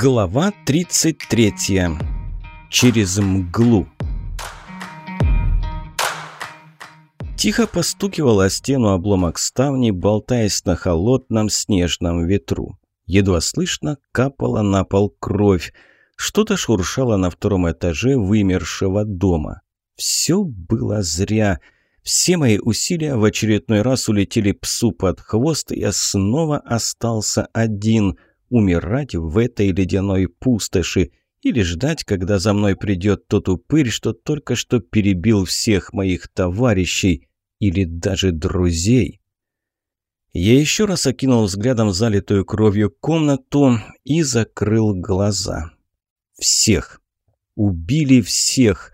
Глава 33. Через мглу. Тихо постукивал о стену обломок ставни, болтаясь на холодном снежном ветру. Едва слышно капала на пол кровь. Что-то шуршало на втором этаже вымершего дома. Все было зря. Все мои усилия в очередной раз улетели псу под хвост, и я снова остался один — умирать в этой ледяной пустоши или ждать, когда за мной придет тот упырь, что только что перебил всех моих товарищей или даже друзей. Я еще раз окинул взглядом залитую кровью комнату и закрыл глаза. Всех. Убили всех.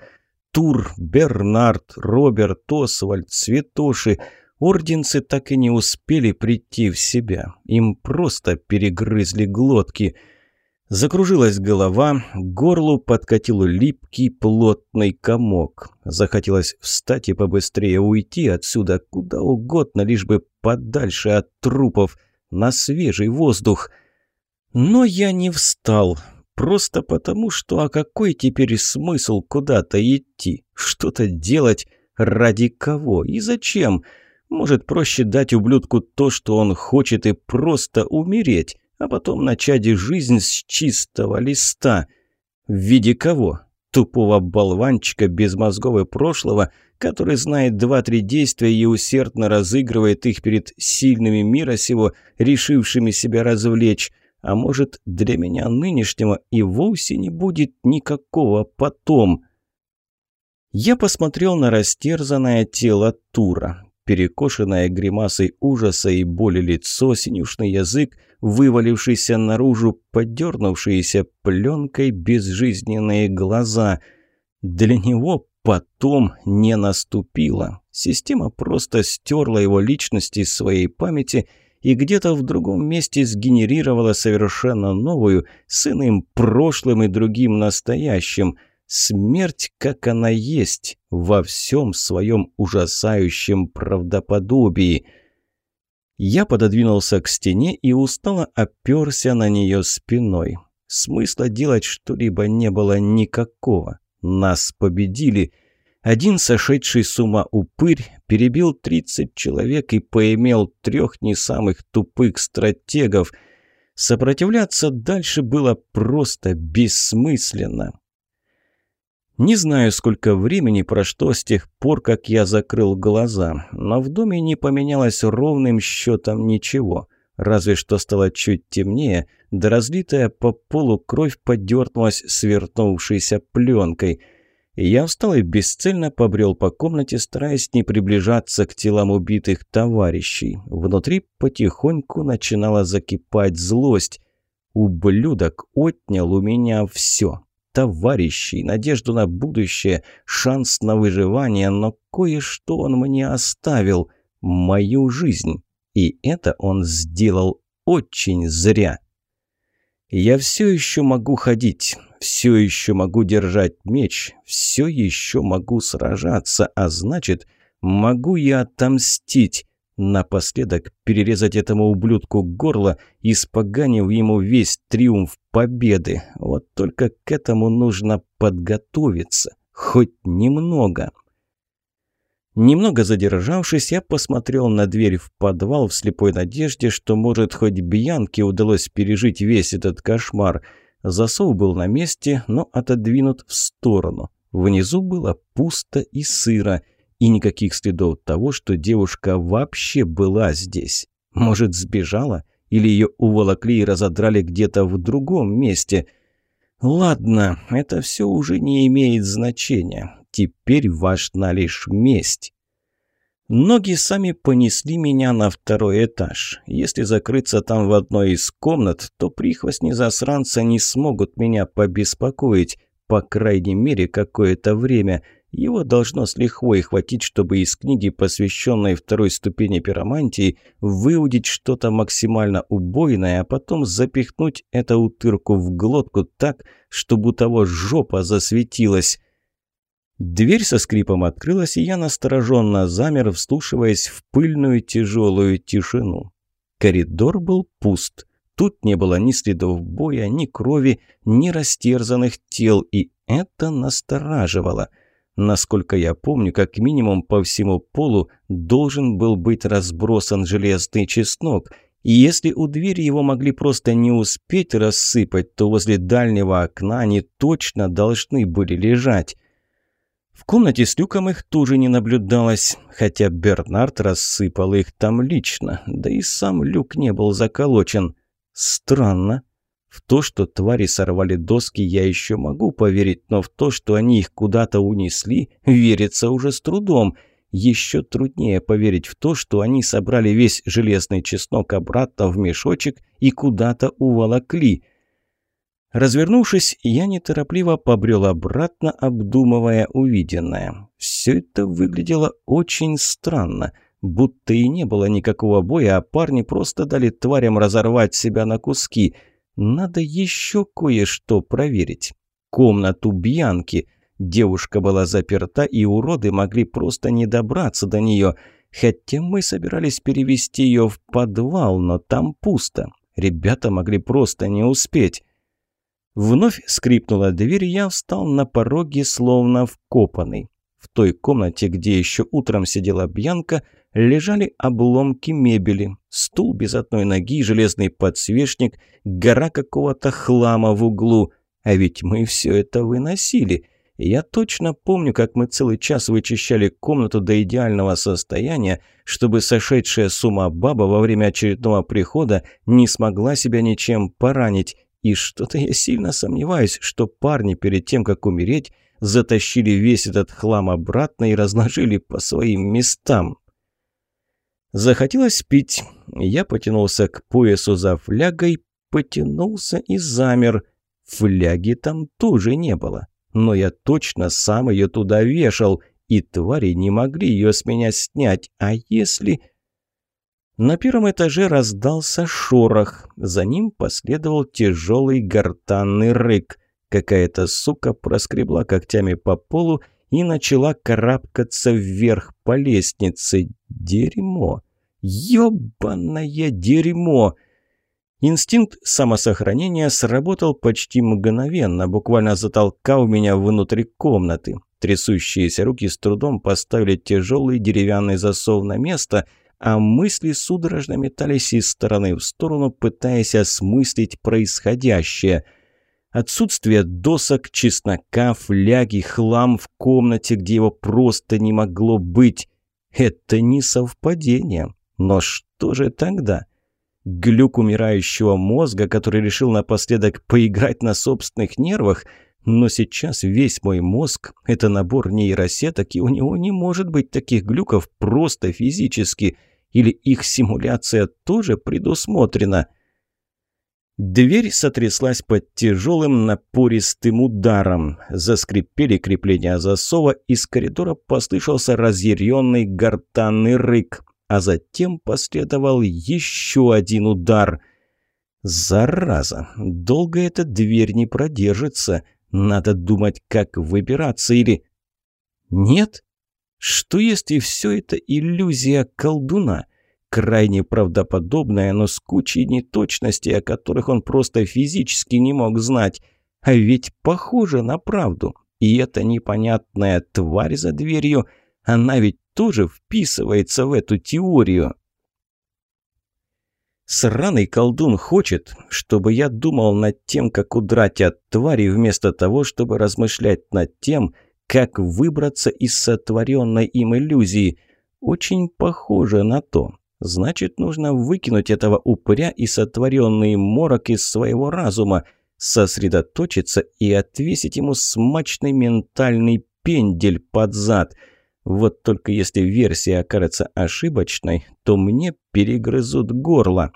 Тур, Бернард, Роберт, Освальд, Цветоши — Орденцы так и не успели прийти в себя. Им просто перегрызли глотки. Закружилась голова, горлу подкатил липкий плотный комок. Захотелось встать и побыстрее уйти отсюда, куда угодно, лишь бы подальше от трупов, на свежий воздух. Но я не встал, просто потому, что а какой теперь смысл куда-то идти, что-то делать, ради кого и зачем – может, проще дать ублюдку то, что он хочет, и просто умереть, а потом начать жизнь с чистого листа. В виде кого? Тупого болванчика без мозгов и прошлого, который знает два-три действия и усердно разыгрывает их перед сильными мира сего, решившими себя развлечь. А может, для меня нынешнего и вовсе не будет никакого потом. Я посмотрел на растерзанное тело Тура перекошенное гримасой ужаса и боли лицо, синюшный язык, вывалившийся наружу, подернувшиеся пленкой безжизненные глаза. Для него потом не наступило. Система просто стерла его личность из своей памяти и где-то в другом месте сгенерировала совершенно новую, с иным прошлым и другим настоящим – Смерть, как она есть, во всем своем ужасающем правдоподобии. Я пододвинулся к стене и устало оперся на нее спиной. Смысла делать что-либо не было никакого. Нас победили. Один сошедший с ума упырь перебил 30 человек и поимел трех не самых тупых стратегов. Сопротивляться дальше было просто бессмысленно. Не знаю, сколько времени прошло с тех пор, как я закрыл глаза, но в доме не поменялось ровным счетом ничего. Разве что стало чуть темнее, да разлитая по полу кровь подернулась свернувшейся пленкой. Я встал и бесцельно побрел по комнате, стараясь не приближаться к телам убитых товарищей. Внутри потихоньку начинала закипать злость. Ублюдок отнял у меня все товарищей, надежду на будущее, шанс на выживание, но кое-что он мне оставил – мою жизнь. И это он сделал очень зря. Я все еще могу ходить, все еще могу держать меч, все еще могу сражаться, а значит, могу я отомстить. Напоследок перерезать этому ублюдку горло, испоганив ему весь триумф победы. Вот только к этому нужно подготовиться. Хоть немного. Немного задержавшись, я посмотрел на дверь в подвал в слепой надежде, что, может, хоть Бьянке удалось пережить весь этот кошмар. Засов был на месте, но отодвинут в сторону. Внизу было пусто и сыро – и никаких следов того, что девушка вообще была здесь. Может, сбежала? Или ее уволокли и разодрали где-то в другом месте? Ладно, это все уже не имеет значения. Теперь важна лишь месть. Ноги сами понесли меня на второй этаж. Если закрыться там в одной из комнат, то прихвостни засранца не смогут меня побеспокоить, по крайней мере, какое-то время – его должно с лихвой хватить, чтобы из книги, посвященной второй ступени пиромантии, выудить что-то максимально убойное, а потом запихнуть эту утырку в глотку так, чтобы у того жопа засветилась. Дверь со скрипом открылась, и я настороженно замер, вслушиваясь в пыльную тяжелую тишину. Коридор был пуст. Тут не было ни следов боя, ни крови, ни растерзанных тел, и это настораживало. Насколько я помню, как минимум по всему полу должен был быть разбросан железный чеснок, и если у двери его могли просто не успеть рассыпать, то возле дальнего окна они точно должны были лежать. В комнате с люком их тоже не наблюдалось, хотя Бернард рассыпал их там лично, да и сам люк не был заколочен. Странно. В то, что твари сорвали доски, я еще могу поверить, но в то, что они их куда-то унесли, верится уже с трудом. Еще труднее поверить в то, что они собрали весь железный чеснок обратно в мешочек и куда-то уволокли. Развернувшись, я неторопливо побрел обратно, обдумывая увиденное. Все это выглядело очень странно – Будто и не было никакого боя, а парни просто дали тварям разорвать себя на куски. Надо еще кое-что проверить. Комнату Бьянки. Девушка была заперта, и уроды могли просто не добраться до нее. Хотя мы собирались перевести ее в подвал, но там пусто. Ребята могли просто не успеть. Вновь скрипнула дверь, я встал на пороге, словно вкопанный. В той комнате, где еще утром сидела Бьянка, лежали обломки мебели, стул без одной ноги, железный подсвечник, гора какого-то хлама в углу. А ведь мы все это выносили. Я точно помню, как мы целый час вычищали комнату до идеального состояния, чтобы сошедшая с ума баба во время очередного прихода не смогла себя ничем поранить. И что-то я сильно сомневаюсь, что парни перед тем, как умереть, затащили весь этот хлам обратно и разложили по своим местам. Захотелось пить. Я потянулся к поясу за флягой, потянулся и замер. Фляги там тоже не было. Но я точно сам ее туда вешал, и твари не могли ее с меня снять. А если... На первом этаже раздался шорох. За ним последовал тяжелый гортанный рык. Какая-то сука проскребла когтями по полу и начала карабкаться вверх по лестнице. Дерьмо! Ёбаное дерьмо! Инстинкт самосохранения сработал почти мгновенно, буквально затолкав меня внутрь комнаты. Трясущиеся руки с трудом поставили тяжелый деревянный засов на место, а мысли судорожно метались из стороны в сторону, пытаясь осмыслить происходящее – Отсутствие досок, чеснока, фляги, хлам в комнате, где его просто не могло быть. Это не совпадение. Но что же тогда? Глюк умирающего мозга, который решил напоследок поиграть на собственных нервах, но сейчас весь мой мозг – это набор нейросеток, и у него не может быть таких глюков просто физически. Или их симуляция тоже предусмотрена – Дверь сотряслась под тяжелым напористым ударом. Заскрипели крепления засова, из коридора послышался разъяренный гортанный рык, а затем последовал еще один удар. «Зараза! Долго эта дверь не продержится. Надо думать, как выбираться или...» «Нет? Что если все это иллюзия колдуна?» Крайне правдоподобная, но с кучей неточностей, о которых он просто физически не мог знать. А ведь похоже на правду. И эта непонятная тварь за дверью, она ведь тоже вписывается в эту теорию. Сраный колдун хочет, чтобы я думал над тем, как удрать от твари, вместо того, чтобы размышлять над тем, как выбраться из сотворенной им иллюзии. Очень похоже на то. Значит, нужно выкинуть этого упыря и сотворенный морок из своего разума, сосредоточиться и отвесить ему смачный ментальный пендель под зад. Вот только если версия окажется ошибочной, то мне перегрызут горло.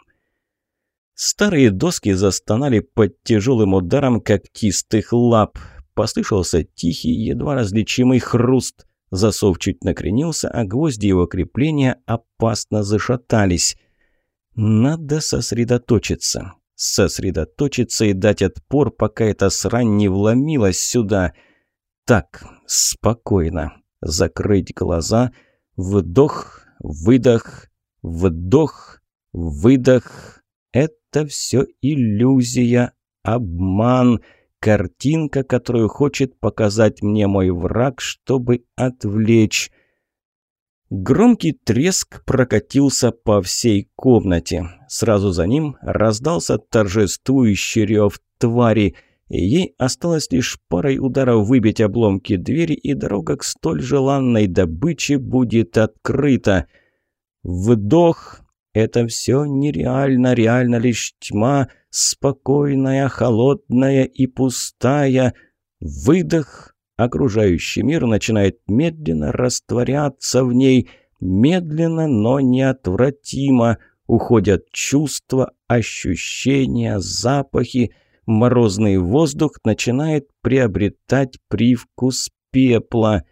Старые доски застонали под тяжелым ударом когтистых лап. Послышался тихий, едва различимый хруст. Засов чуть накренился, а гвозди его крепления опасно зашатались. Надо сосредоточиться. Сосредоточиться и дать отпор, пока эта срань не вломилась сюда. Так, спокойно. Закрыть глаза. Вдох, выдох, вдох, выдох, Это все иллюзия, обман, картинка, которую хочет показать мне мой враг, чтобы отвлечь. Громкий треск прокатился по всей комнате. Сразу за ним раздался торжествующий рев твари. Ей осталось лишь парой ударов выбить обломки двери, и дорога к столь желанной добыче будет открыта. Вдох. Это все нереально, реально лишь тьма, спокойная, холодная и пустая. Выдох. Окружающий мир начинает медленно растворяться в ней, медленно, но неотвратимо. Уходят чувства, ощущения, запахи. Морозный воздух начинает приобретать привкус пепла.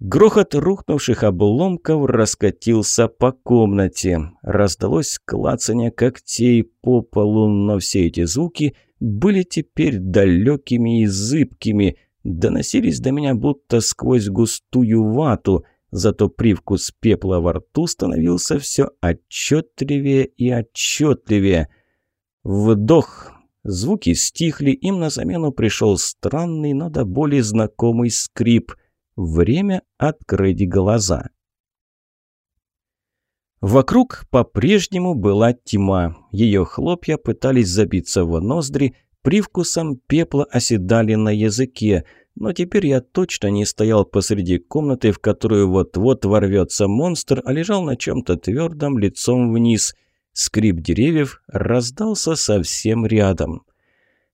Грохот рухнувших обломков раскатился по комнате. Раздалось клацание когтей по полу, но все эти звуки были теперь далекими и зыбкими – доносились до меня будто сквозь густую вату, зато привкус пепла во рту становился все отчетливее и отчетливее. Вдох. Звуки стихли, им на замену пришел странный, но до боли знакомый скрип. Время открыть глаза. Вокруг по-прежнему была тьма. Ее хлопья пытались забиться в ноздри, привкусом пепла оседали на языке. Но теперь я точно не стоял посреди комнаты, в которую вот-вот ворвется монстр, а лежал на чем-то твердом лицом вниз. Скрип деревьев раздался совсем рядом.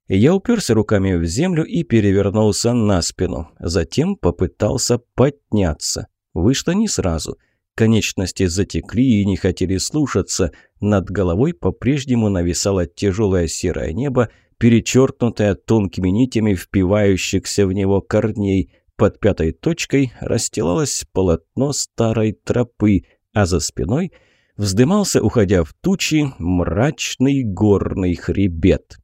Я уперся руками в землю и перевернулся на спину. Затем попытался подняться. Вышло не сразу. Конечности затекли и не хотели слушаться. Над головой по-прежнему нависало тяжелое серое небо, перечеркнутая тонкими нитями впивающихся в него корней. Под пятой точкой расстилалось полотно старой тропы, а за спиной вздымался, уходя в тучи, мрачный горный хребет.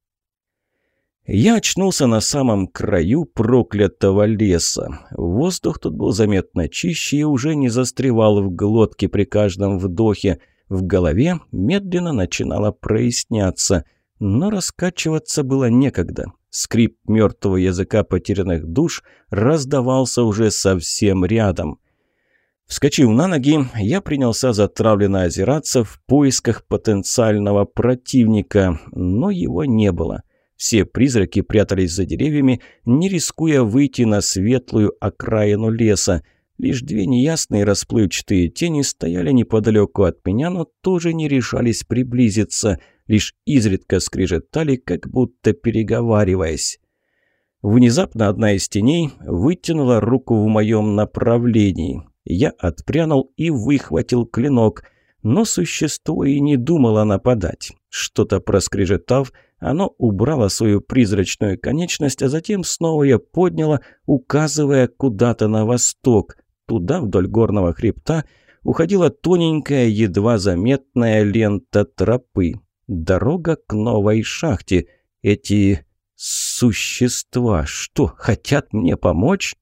Я очнулся на самом краю проклятого леса. Воздух тут был заметно чище и уже не застревал в глотке при каждом вдохе. В голове медленно начинало проясняться – но раскачиваться было некогда. Скрип мертвого языка потерянных душ раздавался уже совсем рядом. Вскочив на ноги, я принялся затравленно озираться в поисках потенциального противника, но его не было. Все призраки прятались за деревьями, не рискуя выйти на светлую окраину леса. Лишь две неясные расплывчатые тени стояли неподалеку от меня, но тоже не решались приблизиться – лишь изредка скрежетали, как будто переговариваясь. Внезапно одна из теней вытянула руку в моем направлении. Я отпрянул и выхватил клинок, но существо и не думало нападать. Что-то проскрежетав, оно убрало свою призрачную конечность, а затем снова я подняло, указывая куда-то на восток. Туда, вдоль горного хребта, уходила тоненькая, едва заметная лента тропы. Дорога к новой шахте. Эти существа что, хотят мне помочь?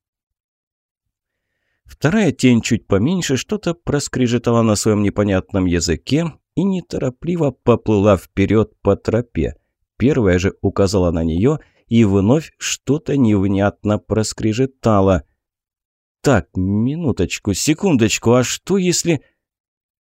Вторая тень чуть поменьше что-то проскрежетала на своем непонятном языке и неторопливо поплыла вперед по тропе. Первая же указала на нее и вновь что-то невнятно проскрежетало. «Так, минуточку, секундочку, а что если...»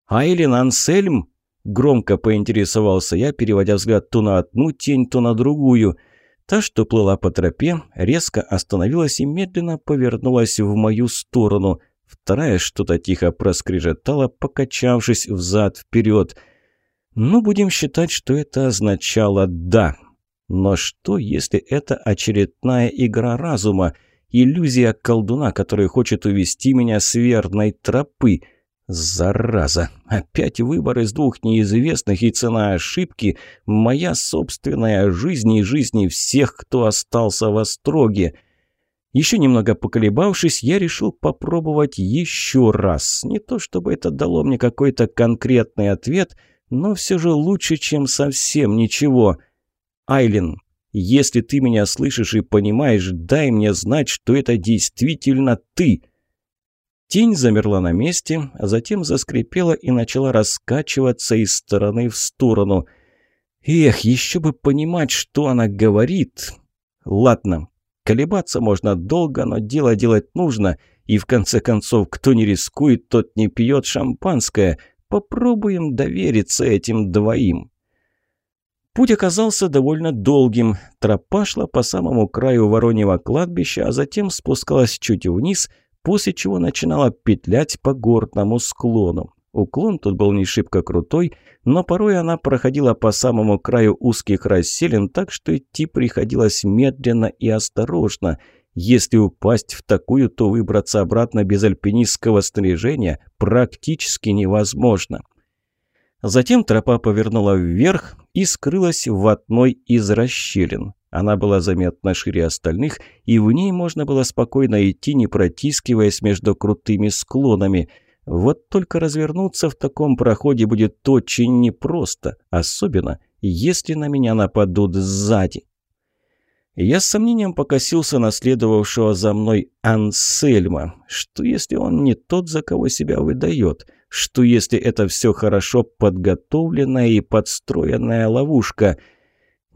«Айлин Ансельм?» Громко поинтересовался я, переводя взгляд то на одну тень, то на другую. Та, что плыла по тропе, резко остановилась и медленно повернулась в мою сторону. Вторая что-то тихо проскрежетала, покачавшись взад-вперед. Ну, будем считать, что это означало «да». Но что, если это очередная игра разума, иллюзия колдуна, который хочет увести меня с верной тропы – Зараза! Опять выбор из двух неизвестных и цена ошибки – моя собственная жизнь и жизни всех, кто остался в Остроге. Еще немного поколебавшись, я решил попробовать еще раз. Не то чтобы это дало мне какой-то конкретный ответ, но все же лучше, чем совсем ничего. Айлин, если ты меня слышишь и понимаешь, дай мне знать, что это действительно ты – Тень замерла на месте, а затем заскрипела и начала раскачиваться из стороны в сторону. Эх, еще бы понимать, что она говорит. Ладно, колебаться можно долго, но дело делать нужно. И в конце концов, кто не рискует, тот не пьет шампанское. Попробуем довериться этим двоим. Путь оказался довольно долгим. Тропа шла по самому краю Вороньего кладбища, а затем спускалась чуть вниз, после чего начинала петлять по горному склону. Уклон тут был не шибко крутой, но порой она проходила по самому краю узких расселин, так что идти приходилось медленно и осторожно. Если упасть в такую, то выбраться обратно без альпинистского снаряжения практически невозможно. Затем тропа повернула вверх и скрылась в одной из расщелин. Она была заметно шире остальных, и в ней можно было спокойно идти, не протискиваясь между крутыми склонами – вот только развернуться в таком проходе будет очень непросто, особенно если на меня нападут сзади. Я с сомнением покосился на следовавшего за мной Ансельма. Что если он не тот, за кого себя выдает? Что если это все хорошо подготовленная и подстроенная ловушка?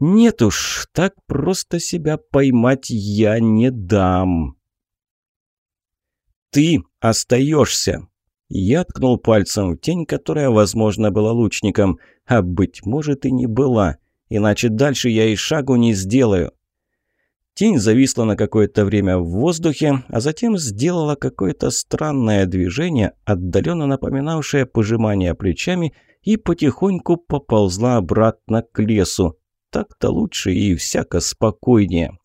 Нет уж, так просто себя поймать я не дам. «Ты остаешься!» Я ткнул пальцем в тень, которая, возможно, была лучником, а, быть может, и не была. Иначе дальше я и шагу не сделаю. Тень зависла на какое-то время в воздухе, а затем сделала какое-то странное движение, отдаленно напоминавшее пожимание плечами, и потихоньку поползла обратно к лесу. Так-то лучше и всяко спокойнее.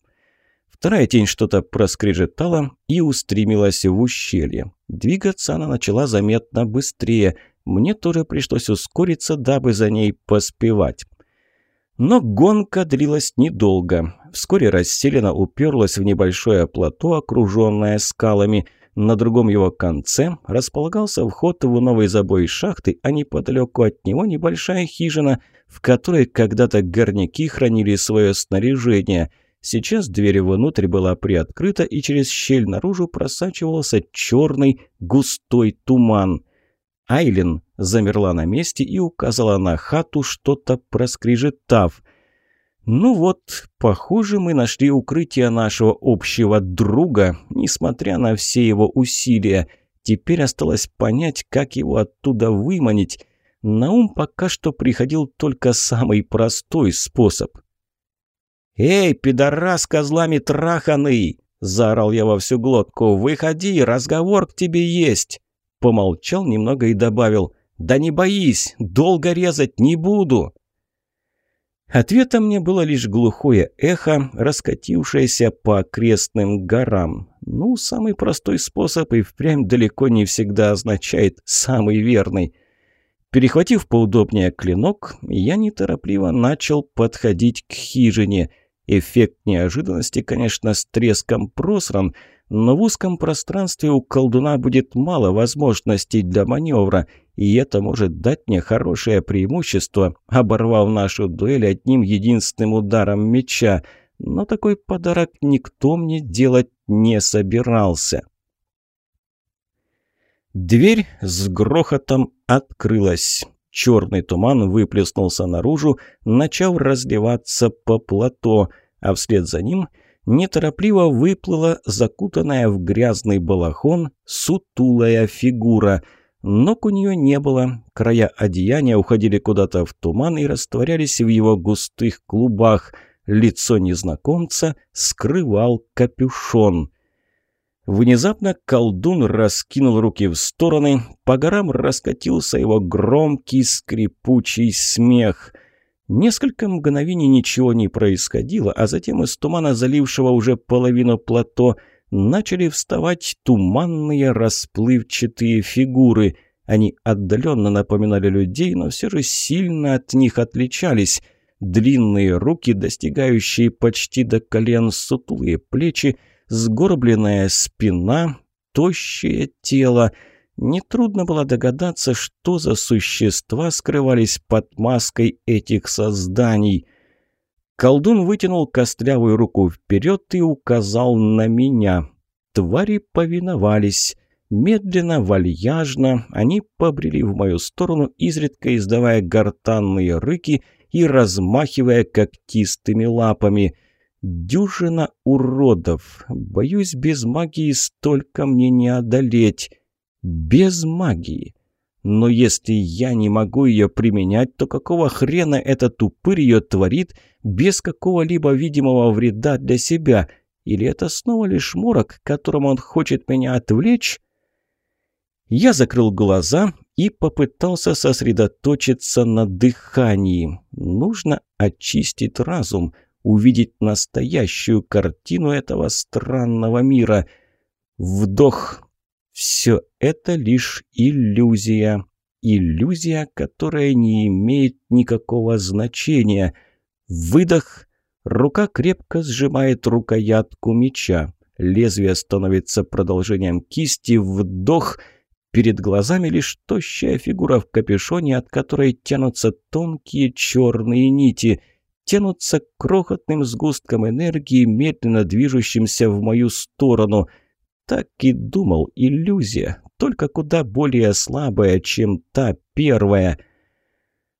Вторая тень что-то проскрежетала и устремилась в ущелье. Двигаться она начала заметно быстрее. Мне тоже пришлось ускориться, дабы за ней поспевать. Но гонка длилась недолго. Вскоре расселена уперлась в небольшое плато, окруженное скалами. На другом его конце располагался вход в новый забой шахты, а неподалеку от него небольшая хижина, в которой когда-то горняки хранили свое снаряжение – Сейчас дверь внутрь была приоткрыта, и через щель наружу просачивался черный густой туман. Айлин замерла на месте и указала на хату, что-то проскрежетав. «Ну вот, похоже, мы нашли укрытие нашего общего друга, несмотря на все его усилия. Теперь осталось понять, как его оттуда выманить. На ум пока что приходил только самый простой способ – «Эй, пидорас козлами траханный!» – заорал я во всю глотку. «Выходи, разговор к тебе есть!» Помолчал немного и добавил. «Да не боись, долго резать не буду!» Ответом мне было лишь глухое эхо, раскатившееся по окрестным горам. Ну, самый простой способ и впрямь далеко не всегда означает «самый верный». Перехватив поудобнее клинок, я неторопливо начал подходить к хижине – Эффект неожиданности, конечно, с треском просран, но в узком пространстве у колдуна будет мало возможностей для маневра, и это может дать мне хорошее преимущество, оборвав нашу дуэль одним единственным ударом меча. Но такой подарок никто мне делать не собирался. Дверь с грохотом открылась. Черный туман выплеснулся наружу, начав разливаться по плато, а вслед за ним неторопливо выплыла закутанная в грязный балахон сутулая фигура. Ног у нее не было, края одеяния уходили куда-то в туман и растворялись в его густых клубах. Лицо незнакомца скрывал капюшон. Внезапно колдун раскинул руки в стороны, по горам раскатился его громкий скрипучий смех. Несколько мгновений ничего не происходило, а затем из тумана, залившего уже половину плато, начали вставать туманные расплывчатые фигуры. Они отдаленно напоминали людей, но все же сильно от них отличались. Длинные руки, достигающие почти до колен, сутулые плечи — сгорбленная спина, тощее тело. Нетрудно было догадаться, что за существа скрывались под маской этих созданий. Колдун вытянул костлявую руку вперед и указал на меня. Твари повиновались. Медленно, вальяжно они побрели в мою сторону, изредка издавая гортанные рыки и размахивая когтистыми лапами. Дюжина уродов. Боюсь, без магии столько мне не одолеть. Без магии. Но если я не могу ее применять, то какого хрена этот упырь ее творит без какого-либо видимого вреда для себя? Или это снова лишь морок, которым он хочет меня отвлечь? Я закрыл глаза и попытался сосредоточиться на дыхании. Нужно очистить разум, увидеть настоящую картину этого странного мира. Вдох. Все это лишь иллюзия. Иллюзия, которая не имеет никакого значения. Выдох. Рука крепко сжимает рукоятку меча. Лезвие становится продолжением кисти. Вдох — Перед глазами лишь тощая фигура в капюшоне, от которой тянутся тонкие черные нити, тянутся крохотным сгустком энергии, медленно движущимся в мою сторону. Так и думал, иллюзия, только куда более слабая, чем та первая.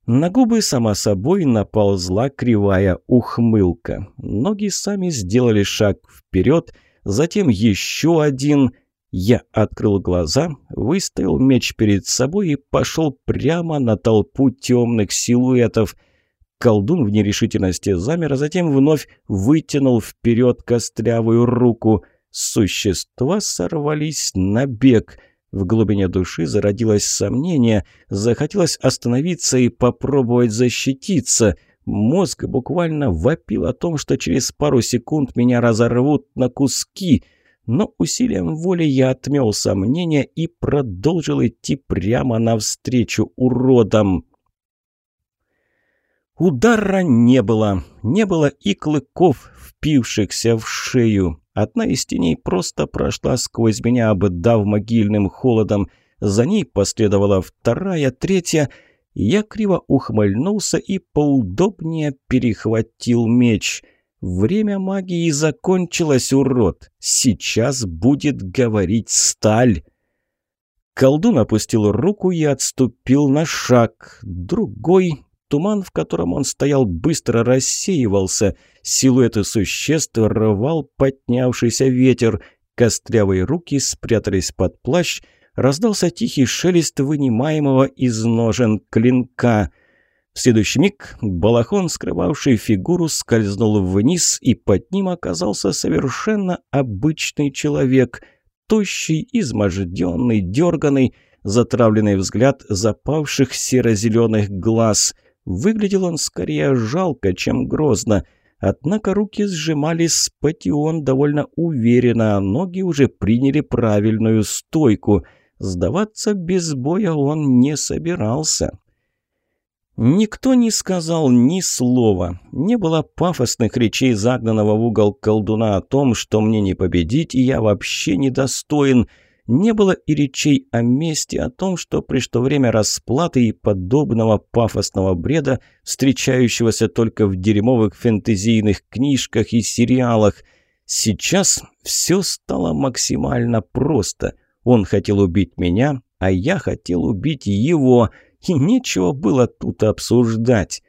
На губы, само собой, наползла кривая ухмылка. Ноги сами сделали шаг вперед, затем еще один — я открыл глаза, выставил меч перед собой и пошел прямо на толпу темных силуэтов. Колдун в нерешительности замер, а затем вновь вытянул вперед кострявую руку. Существа сорвались на бег. В глубине души зародилось сомнение, захотелось остановиться и попробовать защититься. Мозг буквально вопил о том, что через пару секунд меня разорвут на куски — но усилием воли я отмел сомнения и продолжил идти прямо навстречу уродам. Удара не было. Не было и клыков, впившихся в шею. Одна из теней просто прошла сквозь меня, обдав могильным холодом. За ней последовала вторая, третья. Я криво ухмыльнулся и поудобнее перехватил меч — Время магии закончилось, урод. Сейчас будет говорить сталь. Колдун опустил руку и отступил на шаг. Другой, туман, в котором он стоял, быстро рассеивался. Силуэты существ рвал поднявшийся ветер. Кострявые руки спрятались под плащ. Раздался тихий шелест вынимаемого из ножен клинка — в следующий миг балахон, скрывавший фигуру, скользнул вниз, и под ним оказался совершенно обычный человек. Тощий, изможденный, дерганный, затравленный взгляд запавших серо-зеленых глаз. Выглядел он скорее жалко, чем грозно. Однако руки сжимались патион довольно уверенно, а ноги уже приняли правильную стойку. Сдаваться без боя он не собирался. Никто не сказал ни слова. Не было пафосных речей загнанного в угол колдуна о том, что мне не победить, и я вообще недостоин. Не было и речей о мести, о том, что пришло время расплаты и подобного пафосного бреда, встречающегося только в дерьмовых фэнтезийных книжках и сериалах. Сейчас все стало максимально просто. Он хотел убить меня, а я хотел убить его – и нечего было тут обсуждать.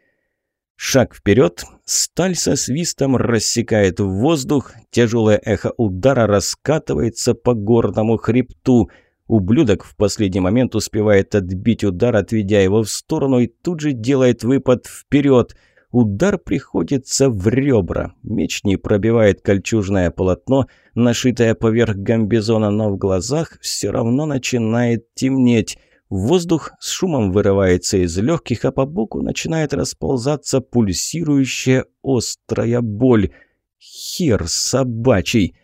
Шаг вперед, сталь со свистом рассекает в воздух, тяжелое эхо удара раскатывается по горному хребту. Ублюдок в последний момент успевает отбить удар, отведя его в сторону, и тут же делает выпад вперед. Удар приходится в ребра. Меч не пробивает кольчужное полотно, нашитое поверх гамбизона, но в глазах все равно начинает темнеть. Воздух с шумом вырывается из легких, а по боку начинает расползаться пульсирующая острая боль. Хер собачий!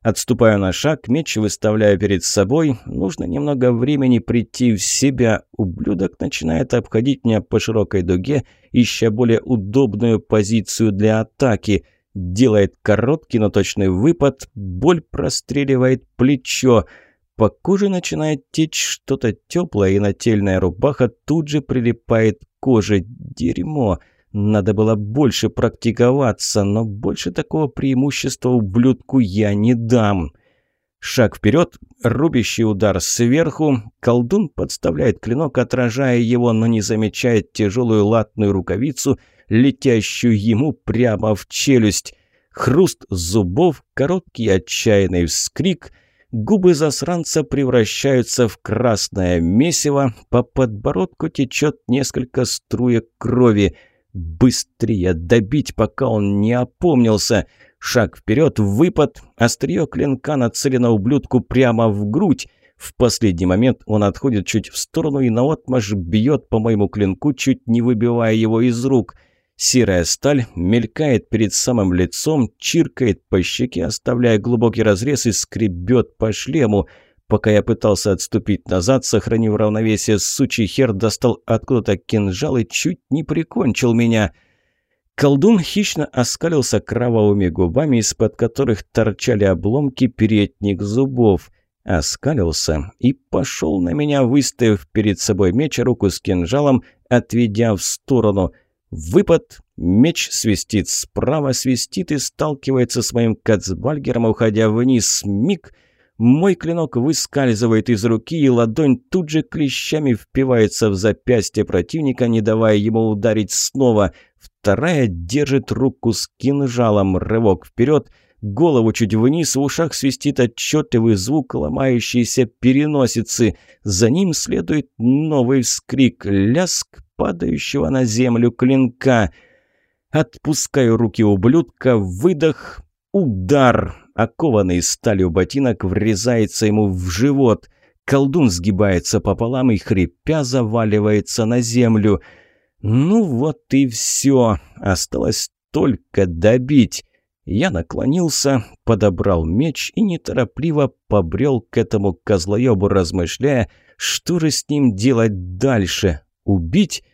Отступаю на шаг, меч выставляю перед собой. Нужно немного времени прийти в себя. Ублюдок начинает обходить меня по широкой дуге, ища более удобную позицию для атаки. Делает короткий, но точный выпад. Боль простреливает плечо. По коже начинает течь что-то теплое, и нательная рубаха тут же прилипает к коже. Дерьмо! Надо было больше практиковаться, но больше такого преимущества ублюдку я не дам. Шаг вперед, рубящий удар сверху. Колдун подставляет клинок, отражая его, но не замечает тяжелую латную рукавицу, летящую ему прямо в челюсть. Хруст зубов, короткий отчаянный вскрик. Губы засранца превращаются в красное месиво, по подбородку течет несколько струек крови. Быстрее добить, пока он не опомнился — Шаг вперед, выпад, острие клинка нацелено ублюдку прямо в грудь. В последний момент он отходит чуть в сторону и наотмашь бьет по моему клинку, чуть не выбивая его из рук. Серая сталь мелькает перед самым лицом, чиркает по щеке, оставляя глубокий разрез и скребет по шлему. Пока я пытался отступить назад, сохранив равновесие, сучий хер достал откуда-то кинжал и чуть не прикончил меня — Колдун хищно оскалился кровавыми губами, из-под которых торчали обломки передних зубов. Оскалился и пошел на меня, выставив перед собой меч, руку с кинжалом, отведя в сторону. Выпад, меч свистит справа, свистит и сталкивается с моим кацбальгером, уходя вниз. Миг — мой клинок выскальзывает из руки, и ладонь тут же клещами впивается в запястье противника, не давая ему ударить снова. Вторая держит руку с кинжалом. Рывок вперед, голову чуть вниз, в ушах свистит отчетливый звук ломающейся переносицы. За ним следует новый вскрик, ляск падающего на землю клинка. Отпускаю руки ублюдка, выдох, удар окованный сталью ботинок врезается ему в живот. Колдун сгибается пополам и, хрипя, заваливается на землю. Ну вот и все. Осталось только добить. Я наклонился, подобрал меч и неторопливо побрел к этому козлоебу, размышляя, что же с ним делать дальше. Убить?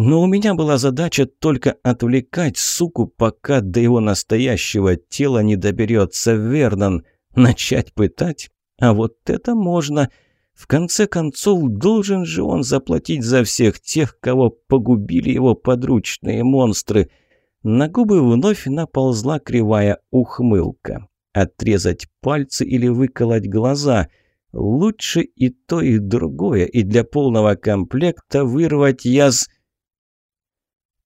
Но у меня была задача только отвлекать суку, пока до его настоящего тела не доберется Вернон. Начать пытать? А вот это можно. В конце концов, должен же он заплатить за всех тех, кого погубили его подручные монстры. На губы вновь наползла кривая ухмылка. Отрезать пальцы или выколоть глаза – Лучше и то, и другое, и для полного комплекта вырвать яз...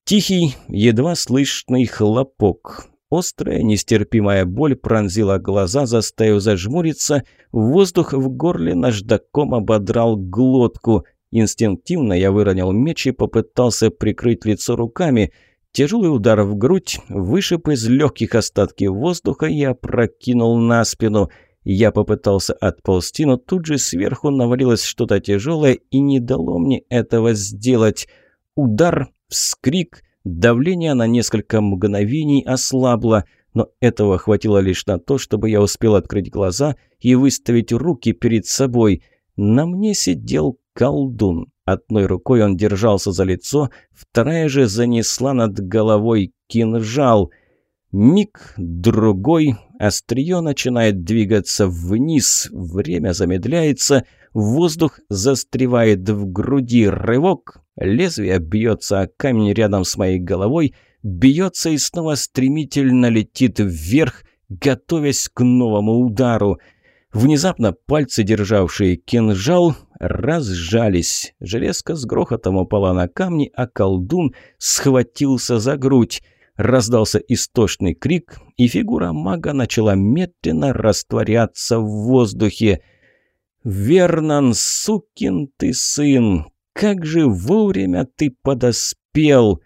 Тихий, едва слышный хлопок. Острая, нестерпимая боль пронзила глаза, заставив зажмуриться. Воздух в горле наждаком ободрал глотку. Инстинктивно я выронил меч и попытался прикрыть лицо руками. Тяжелый удар в грудь вышиб из легких остатки воздуха и опрокинул на спину. Я попытался отползти, но тут же сверху навалилось что-то тяжелое и не дало мне этого сделать. Удар Вскрик, давление на несколько мгновений ослабло, но этого хватило лишь на то, чтобы я успел открыть глаза и выставить руки перед собой. На мне сидел колдун. Одной рукой он держался за лицо, вторая же занесла над головой кинжал. Миг, другой, острие начинает двигаться вниз, время замедляется, воздух застревает в груди, рывок, Лезвие бьется о камень рядом с моей головой, бьется и снова стремительно летит вверх, готовясь к новому удару. Внезапно пальцы, державшие кинжал, разжались. Железка с грохотом упала на камни, а колдун схватился за грудь. Раздался истошный крик, и фигура мага начала медленно растворяться в воздухе. «Вернан, сукин ты сын! Как же вовремя ты подоспел!»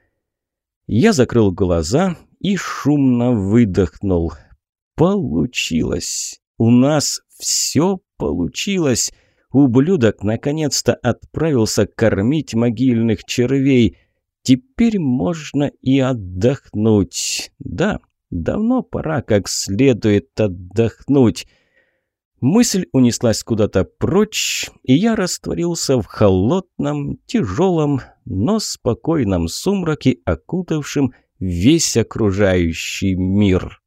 Я закрыл глаза и шумно выдохнул. «Получилось! У нас все получилось!» Ублюдок наконец-то отправился кормить могильных червей. Теперь можно и отдохнуть. Да, давно пора как следует отдохнуть. Мысль унеслась куда-то прочь, и я растворился в холодном, тяжелом, но спокойном сумраке, окутавшем весь окружающий мир.